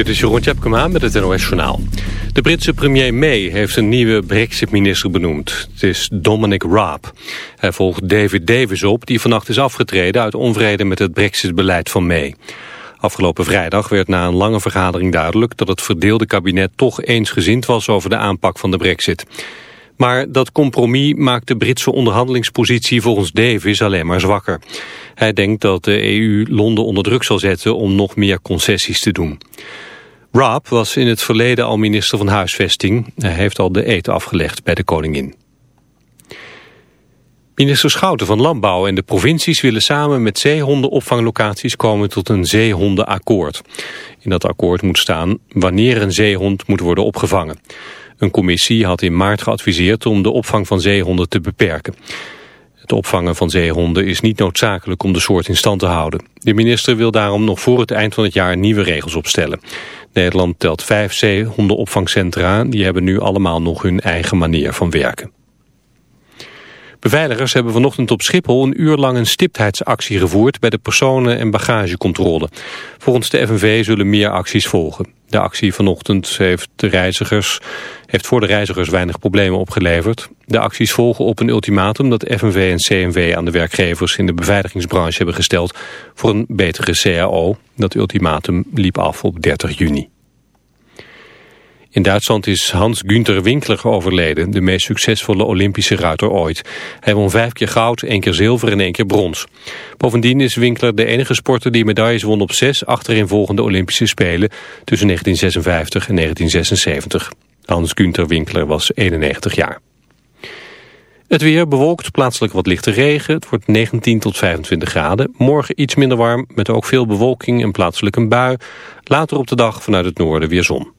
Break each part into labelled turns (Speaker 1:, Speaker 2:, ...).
Speaker 1: Dit is Jeroen Tjepkema met het NOS Journaal. De Britse premier May heeft een nieuwe brexit-minister benoemd. Het is Dominic Raab. Hij volgt David Davis op, die vannacht is afgetreden... uit onvrede met het brexit-beleid van May. Afgelopen vrijdag werd na een lange vergadering duidelijk... dat het verdeelde kabinet toch eensgezind was over de aanpak van de brexit. Maar dat compromis maakt de Britse onderhandelingspositie volgens Davis alleen maar zwakker. Hij denkt dat de EU Londen onder druk zal zetten om nog meer concessies te doen. Raab was in het verleden al minister van Huisvesting. Hij heeft al de eten afgelegd bij de koningin. Minister Schouten van Landbouw en de provincies willen samen met zeehondenopvanglocaties komen tot een zeehondenakkoord. In dat akkoord moet staan wanneer een zeehond moet worden opgevangen. Een commissie had in maart geadviseerd om de opvang van zeehonden te beperken. Het opvangen van zeehonden is niet noodzakelijk om de soort in stand te houden. De minister wil daarom nog voor het eind van het jaar nieuwe regels opstellen. Nederland telt vijf zeehondenopvangcentra. Die hebben nu allemaal nog hun eigen manier van werken. Beveiligers hebben vanochtend op Schiphol een uur lang een stiptheidsactie gevoerd bij de personen- en bagagecontrole. Volgens de FNV zullen meer acties volgen. De actie vanochtend heeft, de reizigers, heeft voor de reizigers weinig problemen opgeleverd. De acties volgen op een ultimatum dat FNV en CNV aan de werkgevers in de beveiligingsbranche hebben gesteld voor een betere CAO. Dat ultimatum liep af op 30 juni. In Duitsland is Hans-Günther Winkler overleden, de meest succesvolle Olympische ruiter ooit. Hij won vijf keer goud, één keer zilver en één keer brons. Bovendien is Winkler de enige sporter die medailles won op zes achtereenvolgende Olympische Spelen tussen 1956 en 1976. Hans-Günther Winkler was 91 jaar. Het weer bewolkt, plaatselijk wat lichte regen. Het wordt 19 tot 25 graden. Morgen iets minder warm, met ook veel bewolking en plaatselijk een bui. Later op de dag vanuit het noorden weer zon.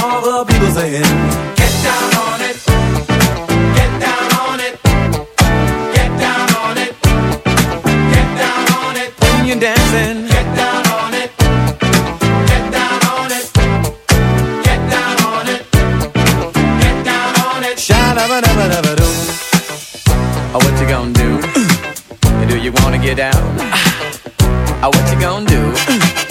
Speaker 2: all people saying,
Speaker 3: Get down on it. Get down on it. Get down on it. Get down on it.
Speaker 2: when you're dancing,
Speaker 3: Get down on it. Get down on it. Get down on it. Get down on it.
Speaker 2: sha-da-ba-da-ba-da-ba-doo.
Speaker 3: Oh, what you gonna do? Do you wanna get down? Oh, what you gonna do?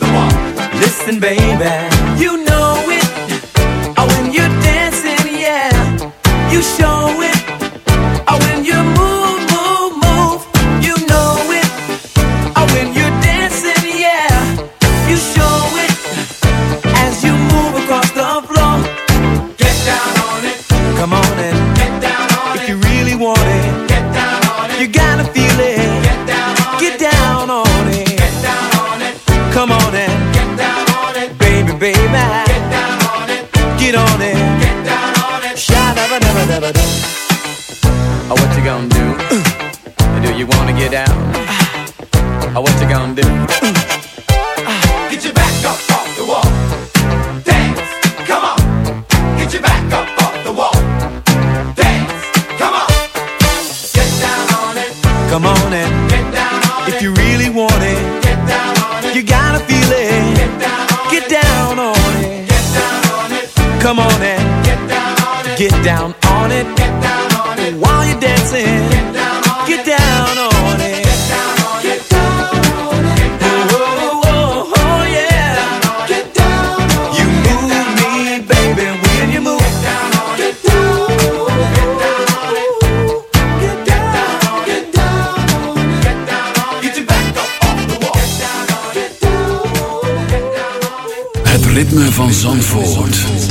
Speaker 3: wall.
Speaker 2: Listen, baby, you know it. Oh, when you're dancing, yeah, you show it. Oh,
Speaker 3: what you gonna do? Mm. Do you wanna get down? Ah. Oh, what you gonna do? Mm. Get your back up off the wall. Dance, come on. Get your back up off the wall. Dance, come on. Get down on it.
Speaker 2: Come on and
Speaker 3: get down on if it.
Speaker 2: If you really want it,
Speaker 3: get down on it. You gotta feel it.
Speaker 4: Get down on it. Down on it. Get down on it. Come on and get down on it. Get down on it. Get down on it. While you're dancing, get down on get it. Down on it. Get down on it. Get down on it. Oh, oh, oh, yeah. Get down on it. You move me, baby, when you move. Get down on it. Get down on it. Get down on it. Get down on it. Get down on it. Get your back up off the wall. Get down on it. Get down on it.
Speaker 5: Het ritme van Zandvoort.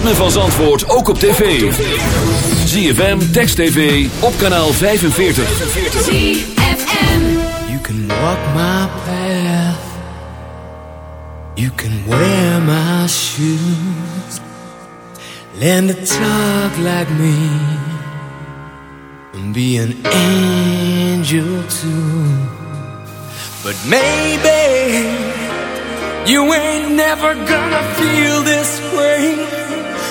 Speaker 5: ritme van Zandvoort ook op tv. ZFM, Text TV, op kanaal 45.
Speaker 6: ZFM.
Speaker 4: You can walk my path. You can wear my shoes. Learn to talk like me. And be an angel too. But maybe you ain't never gonna feel this way.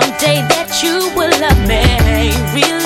Speaker 6: someday that you will love me. Really.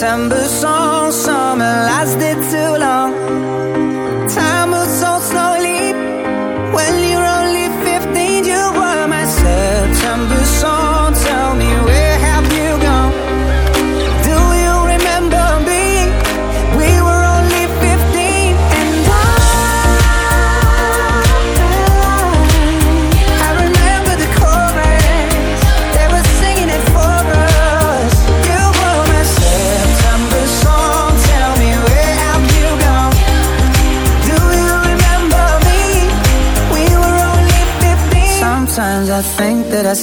Speaker 7: December song Summer lasted too.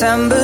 Speaker 4: December.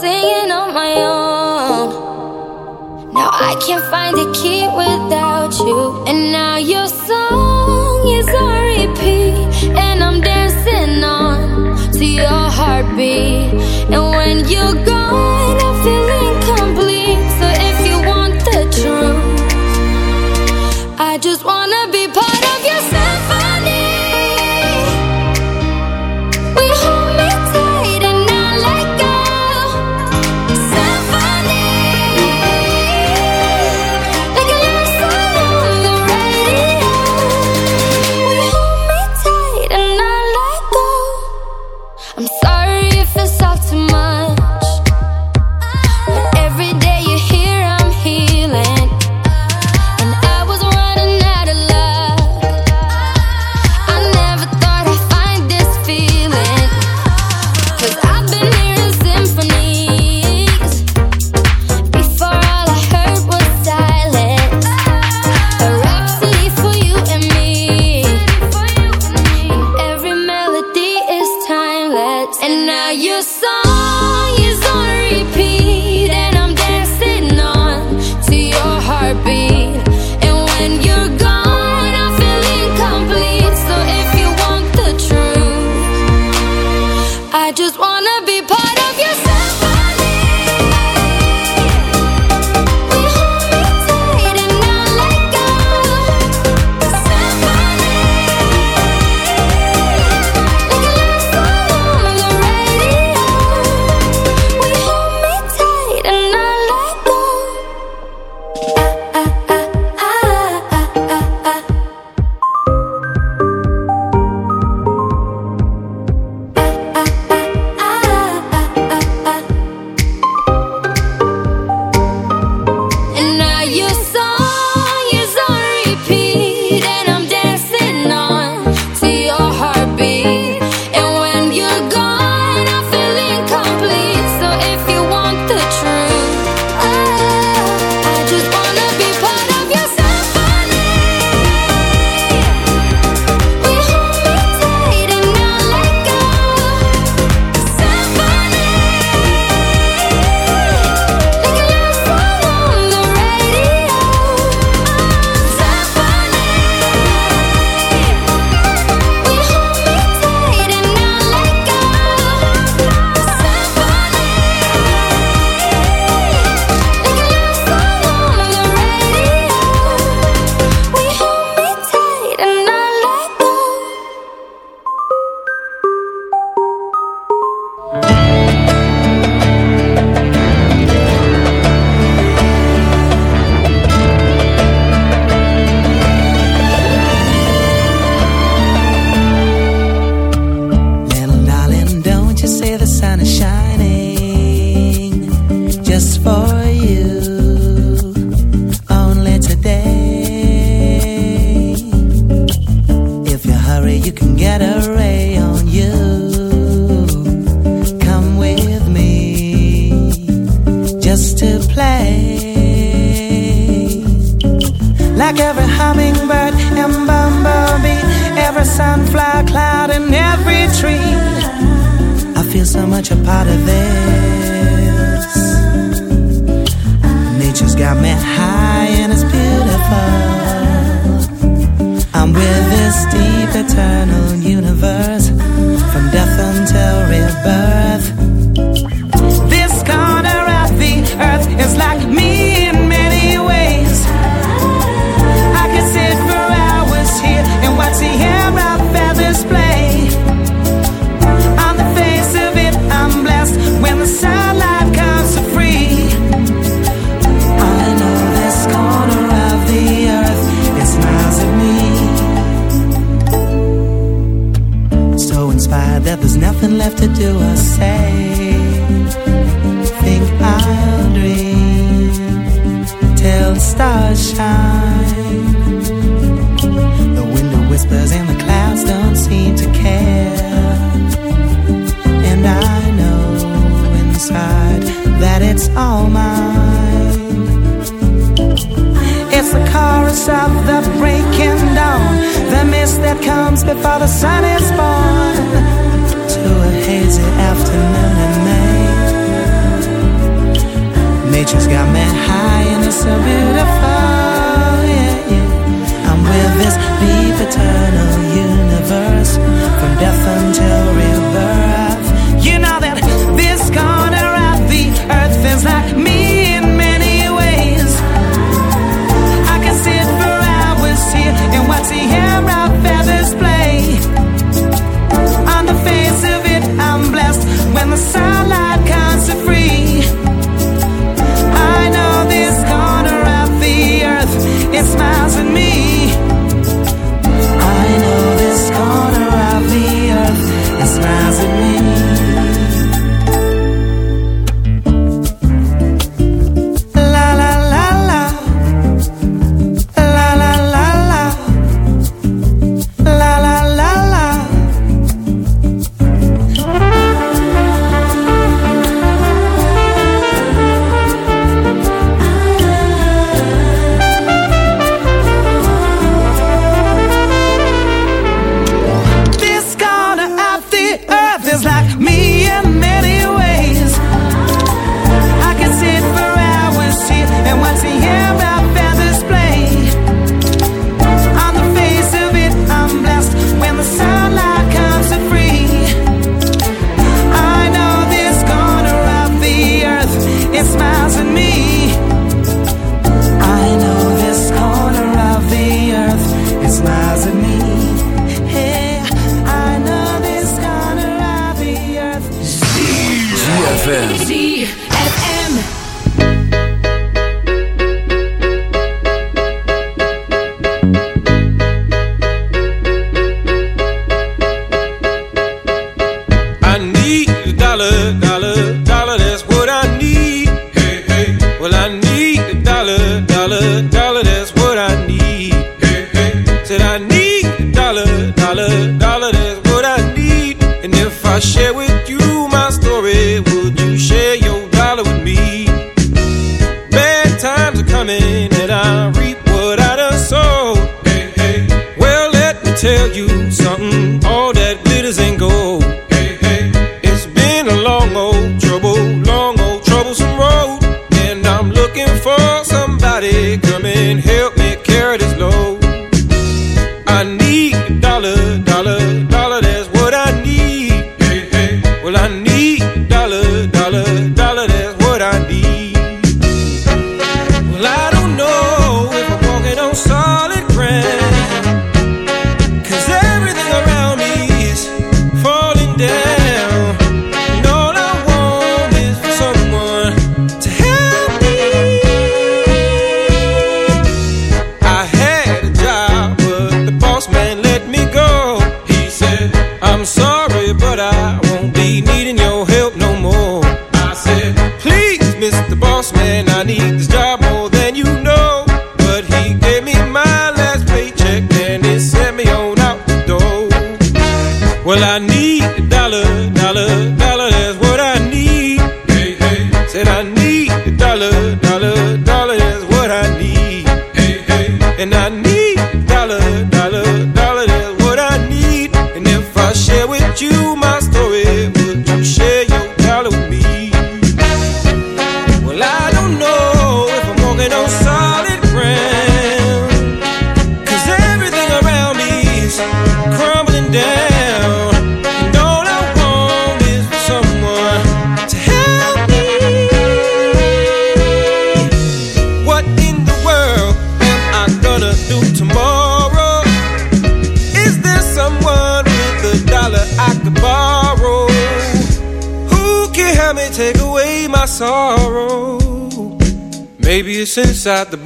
Speaker 4: singing on my own. Now I can't find a key without you, and now your song is on.
Speaker 7: Inside the